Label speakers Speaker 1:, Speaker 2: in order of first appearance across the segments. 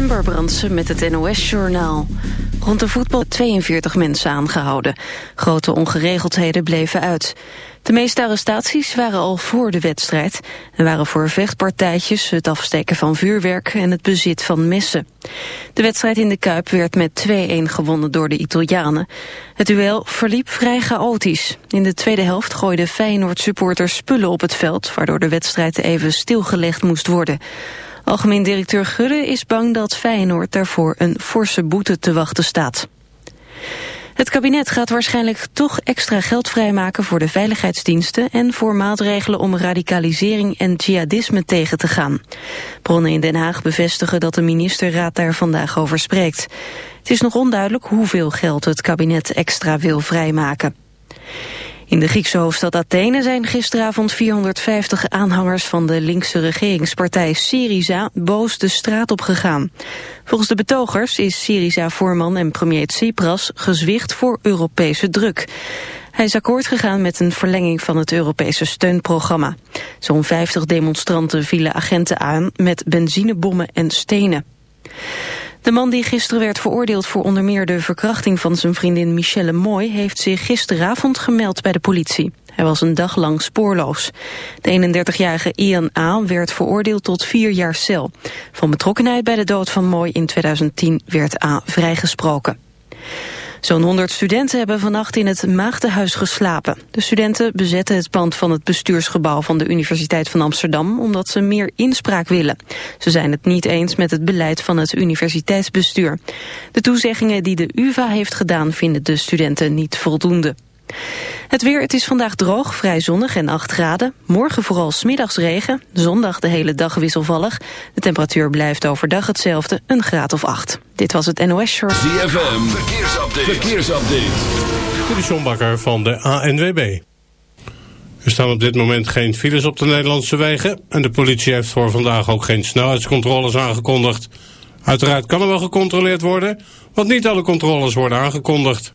Speaker 1: Ember Brandsen met het NOS-journaal. Rond de voetbal 42 mensen aangehouden. Grote ongeregeldheden bleven uit. De meeste arrestaties waren al voor de wedstrijd... en waren voor vechtpartijtjes, het afsteken van vuurwerk en het bezit van messen. De wedstrijd in de Kuip werd met 2-1 gewonnen door de Italianen. Het duel verliep vrij chaotisch. In de tweede helft gooiden Feyenoord-supporters spullen op het veld... waardoor de wedstrijd even stilgelegd moest worden... Algemeen directeur Gudde is bang dat Feyenoord daarvoor een forse boete te wachten staat. Het kabinet gaat waarschijnlijk toch extra geld vrijmaken voor de veiligheidsdiensten en voor maatregelen om radicalisering en jihadisme tegen te gaan. Bronnen in Den Haag bevestigen dat de ministerraad daar vandaag over spreekt. Het is nog onduidelijk hoeveel geld het kabinet extra wil vrijmaken. In de Griekse hoofdstad Athene zijn gisteravond 450 aanhangers van de linkse regeringspartij Syriza boos de straat op gegaan. Volgens de betogers is Syriza-voorman en premier Tsipras gezwicht voor Europese druk. Hij is akkoord gegaan met een verlenging van het Europese steunprogramma. Zo'n 50 demonstranten vielen agenten aan met benzinebommen en stenen. De man die gisteren werd veroordeeld voor onder meer de verkrachting van zijn vriendin Michelle Mooi heeft zich gisteravond gemeld bij de politie. Hij was een dag lang spoorloos. De 31-jarige Ian A. werd veroordeeld tot vier jaar cel. Van betrokkenheid bij de dood van Mooi in 2010 werd A. vrijgesproken. Zo'n 100 studenten hebben vannacht in het Maagdenhuis geslapen. De studenten bezetten het pand van het bestuursgebouw van de Universiteit van Amsterdam omdat ze meer inspraak willen. Ze zijn het niet eens met het beleid van het universiteitsbestuur. De toezeggingen die de UvA heeft gedaan vinden de studenten niet voldoende. Het weer, het is vandaag droog, vrij zonnig en 8 graden. Morgen vooral smiddags regen, zondag de hele dag wisselvallig. De temperatuur blijft overdag hetzelfde, een graad of 8. Dit was het NOS Short.
Speaker 2: ZFM, verkeersupdate. verkeersupdate.
Speaker 3: De Sjombakker van de ANWB. Er staan op dit moment geen files op de Nederlandse wegen... en de politie heeft voor vandaag ook geen snelheidscontroles aangekondigd. Uiteraard kan er wel gecontroleerd worden, want niet alle controles worden aangekondigd.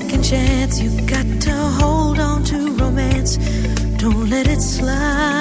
Speaker 4: second chance. You got to hold on to romance. Don't let it slide.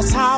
Speaker 5: that's how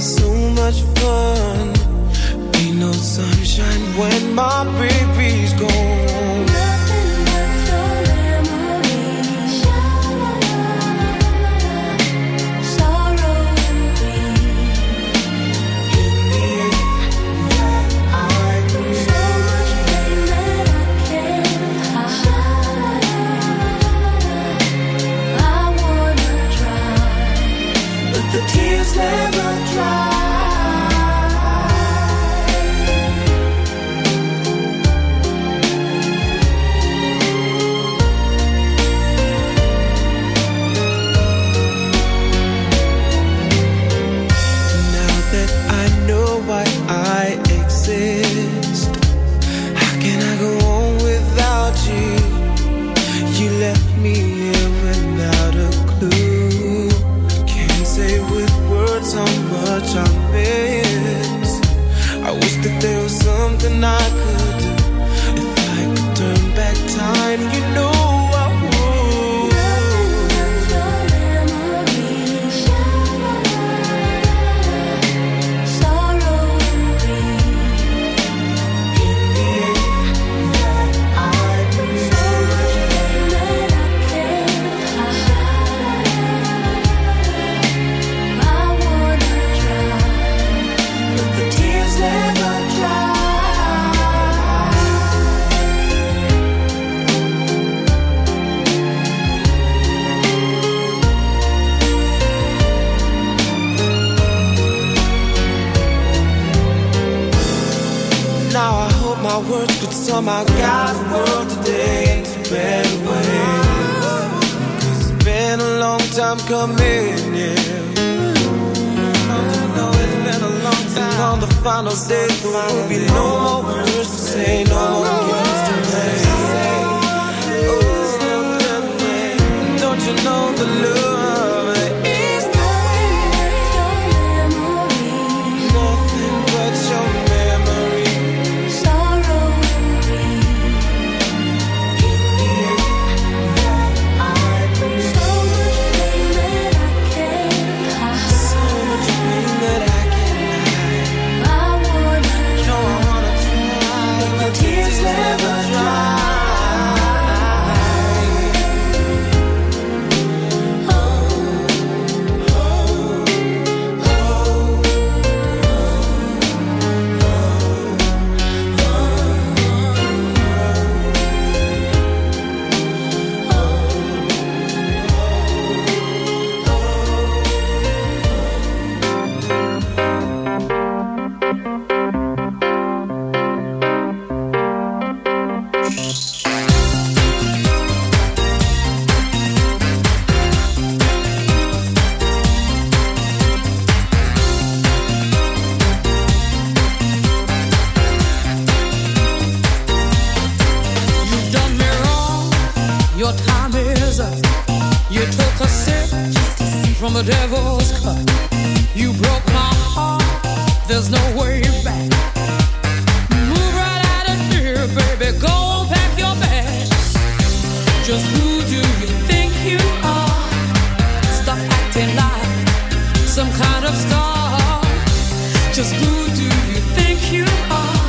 Speaker 6: so much fun. Ain't no sunshine when my beer come in, yeah. Oh, no, it's been a long time. on the final day, there will be no more words to say, no more words to say. Oh, don't you know the love?
Speaker 7: star. Just who do you think you are?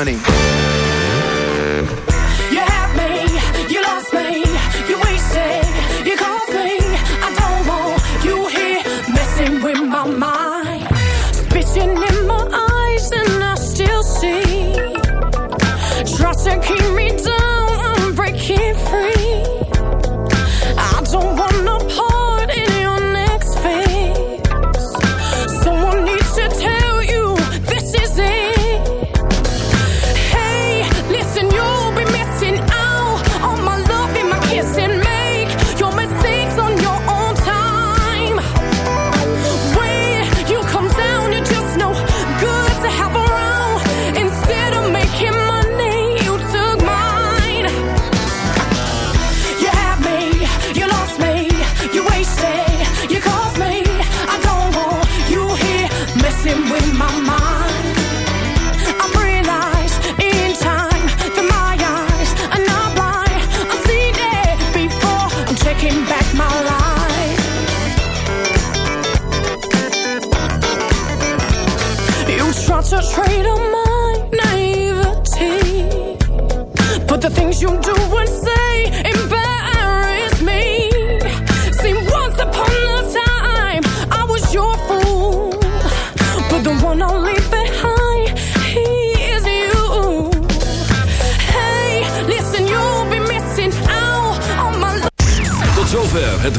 Speaker 5: honey.